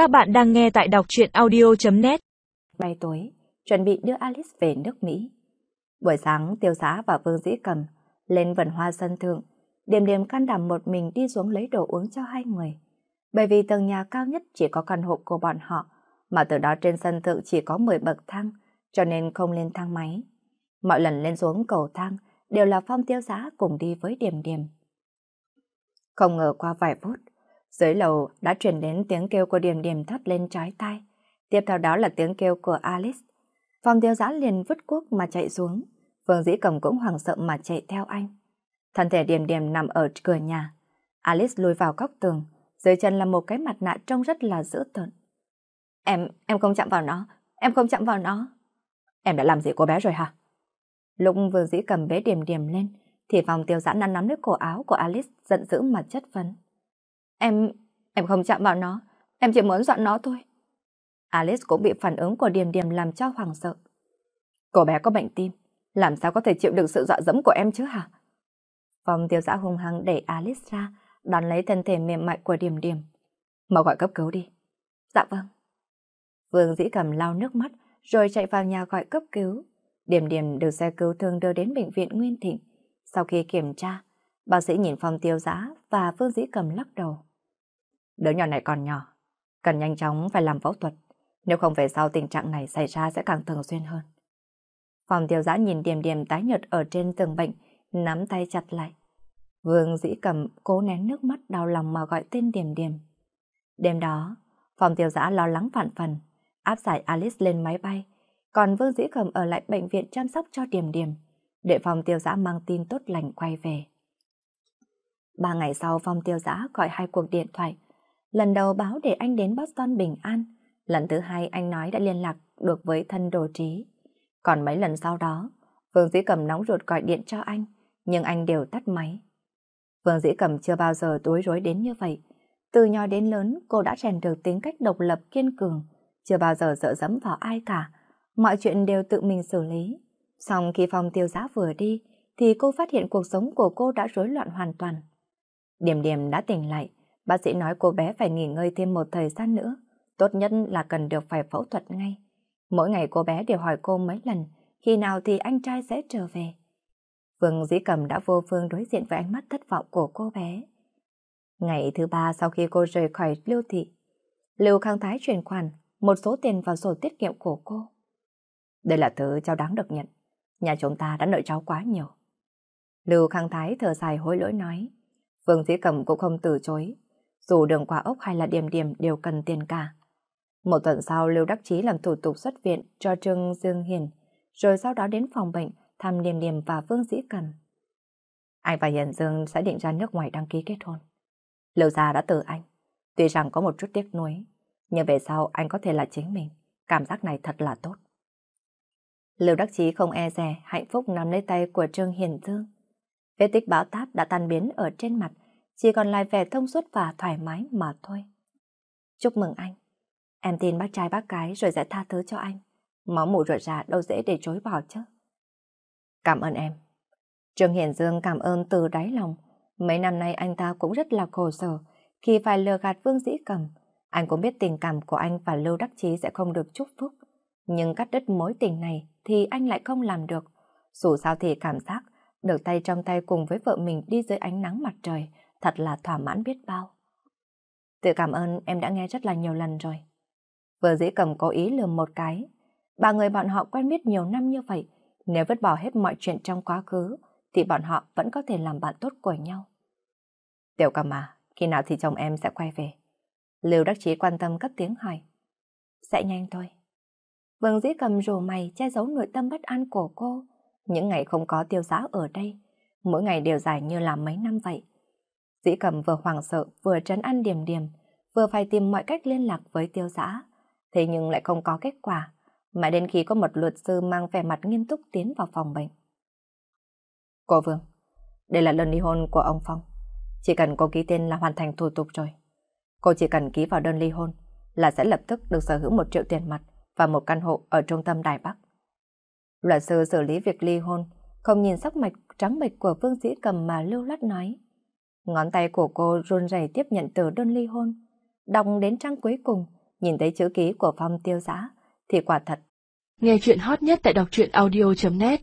Các bạn đang nghe tại đọc truyện audio.net Bay tối, chuẩn bị đưa Alice về nước Mỹ. Buổi sáng, tiêu giá và Vương Dĩ Cầm lên vườn hoa sân thượng, Điềm Điềm can đảm một mình đi xuống lấy đồ uống cho hai người. Bởi vì tầng nhà cao nhất chỉ có căn hộ của bọn họ, mà từ đó trên sân thượng chỉ có 10 bậc thang, cho nên không lên thang máy. Mọi lần lên xuống cầu thang đều là Phong tiêu giá cùng đi với điểm điểm. Không ngờ qua vài phút, dưới lầu đã truyền đến tiếng kêu của Điềm Điềm thắt lên trái tai. Tiếp theo đó là tiếng kêu của Alice. Phòng tiêu giã liền vứt cuốc mà chạy xuống. Vương Dĩ Cầm cũng hoảng sợ mà chạy theo anh. Thân thể Điềm Điềm nằm ở cửa nhà. Alice lùi vào góc tường. Dưới chân là một cái mặt nạ trông rất là dữ tợn. Em, em không chạm vào nó. Em không chạm vào nó. Em đã làm gì cô bé rồi hả? Lúc Vương Dĩ Cầm bế Điềm Điềm lên, thì phòng tiêu giã nắm nắm lấy cổ áo của Alice giận dữ mà chất vấn. Em... em không chạm vào nó. Em chỉ muốn dọn nó thôi. Alice cũng bị phản ứng của Điềm Điềm làm cho hoảng sợ. Cô bé có bệnh tim. Làm sao có thể chịu được sự dọa dẫm của em chứ hả? Phòng tiêu giã hung hăng đẩy Alice ra, đón lấy thân thể mềm mại của Điềm Điềm. Mau gọi cấp cứu đi. Dạ vâng. Vương dĩ cầm lau nước mắt, rồi chạy vào nhà gọi cấp cứu. Điềm Điềm được xe cứu thương đưa đến bệnh viện Nguyên Thịnh. Sau khi kiểm tra, bác sĩ nhìn phòng tiêu giã và Vương dĩ cầm lắc đầu. Đứa nhỏ này còn nhỏ, cần nhanh chóng phải làm phẫu thuật, nếu không về sau tình trạng này xảy ra sẽ càng thường xuyên hơn. Phòng tiêu giã nhìn điểm điểm tái nhợt ở trên giường bệnh, nắm tay chặt lại. Vương dĩ cầm cố nén nước mắt đau lòng mà gọi tên điểm điểm. Đêm đó, phòng tiêu giã lo lắng phản phần, áp giải Alice lên máy bay, còn Vương dĩ cầm ở lại bệnh viện chăm sóc cho điểm điểm, để phòng tiêu giã mang tin tốt lành quay về. Ba ngày sau phòng tiêu giã gọi hai cuộc điện thoại, Lần đầu báo để anh đến Boston bình an. Lần thứ hai anh nói đã liên lạc được với thân đồ trí. Còn mấy lần sau đó, Vương Dĩ Cầm nóng ruột gọi điện cho anh, nhưng anh đều tắt máy. Vương Dĩ Cầm chưa bao giờ tối rối đến như vậy. Từ nhỏ đến lớn, cô đã rèn được tính cách độc lập kiên cường, chưa bao giờ sợ dẫm vào ai cả. Mọi chuyện đều tự mình xử lý. Xong khi phòng tiêu giá vừa đi, thì cô phát hiện cuộc sống của cô đã rối loạn hoàn toàn. Điểm điểm đã tỉnh lại, Bác sĩ nói cô bé phải nghỉ ngơi thêm một thời gian nữa, tốt nhất là cần được phải phẫu thuật ngay. Mỗi ngày cô bé đều hỏi cô mấy lần, khi nào thì anh trai sẽ trở về. Vương Dĩ Cầm đã vô phương đối diện với ánh mắt thất vọng của cô bé. Ngày thứ ba sau khi cô rời khỏi Lưu Thị, Lưu Khang Thái chuyển khoản một số tiền vào sổ tiết kiệm của cô. Đây là thứ cháu đáng được nhận. Nhà chúng ta đã nợ cháu quá nhiều. Lưu Khang Thái thở dài hối lỗi nói. Vương Dĩ Cầm cũng không từ chối, dù đường quả ốc hay là điểm điểm đều cần tiền cả. Một tuần sau Lưu Đắc Chí làm thủ tục xuất viện cho Trương Dương Hiền, rồi sau đó đến phòng bệnh thăm Điềm Điềm và Vương Dĩ Cần. Anh và Hiền Dương sẽ định ra nước ngoài đăng ký kết hôn. Lưu gia đã từ anh, tuy rằng có một chút tiếc nuối, nhưng về sau anh có thể là chính mình, cảm giác này thật là tốt. Lưu Đắc Chí không e dè, hạnh phúc nắm lấy tay của Trương Hiền Dương. Vết tích báo táp đã tan biến ở trên mặt, chỉ còn lại vẻ thông suốt và thoải mái mà thôi. Chúc mừng anh. Em tin bác trai bác cái rồi sẽ tha thứ cho anh. Máu mủ rượt ra đâu dễ để chối bỏ chứ. Cảm ơn em. Trương Hiển Dương cảm ơn từ đáy lòng. Mấy năm nay anh ta cũng rất là khổ sở khi phải lừa gạt Vương Dĩ Cầm. Anh cũng biết tình cảm của anh và Lưu Đắc Chí sẽ không được chúc phúc. Nhưng cắt đứt mối tình này thì anh lại không làm được. Dù sao thì cảm giác được tay trong tay cùng với vợ mình đi dưới ánh nắng mặt trời thật là thỏa mãn biết bao. Tự cảm ơn em đã nghe rất là nhiều lần rồi. Vừa dĩ cầm có ý lừa một cái. Ba người bọn họ quen biết nhiều năm như vậy, nếu vứt bỏ hết mọi chuyện trong quá khứ, thì bọn họ vẫn có thể làm bạn tốt của nhau. Tiểu cầm à, khi nào thì chồng em sẽ quay về? Lưu đắc chí quan tâm cất tiếng hỏi. Sẽ nhanh thôi. Vương dĩ cầm rồ mày che giấu nội tâm bất an của cô. Những ngày không có tiêu giá ở đây, mỗi ngày đều dài như là mấy năm vậy. Dĩ cầm vừa hoảng sợ, vừa trấn ăn điểm điểm, vừa phải tìm mọi cách liên lạc với tiêu giã. Thế nhưng lại không có kết quả, mãi đến khi có một luật sư mang vẻ mặt nghiêm túc tiến vào phòng bệnh. Cô Vương, đây là đơn ly hôn của ông Phong. Chỉ cần cô ký tên là hoàn thành thủ tục rồi. Cô chỉ cần ký vào đơn ly hôn là sẽ lập tức được sở hữu một triệu tiền mặt và một căn hộ ở trung tâm Đài Bắc. Luật sư xử lý việc ly hôn, không nhìn sắc mạch trắng bệch của Vương Dĩ Cầm mà lưu lát nói. Ngón tay của cô run rẩy tiếp nhận tờ đơn ly hôn. Đọc đến trang cuối cùng, nhìn thấy chữ ký của phong tiêu giã, thì quả thật. Nghe chuyện hot nhất tại đọc truyện audio.net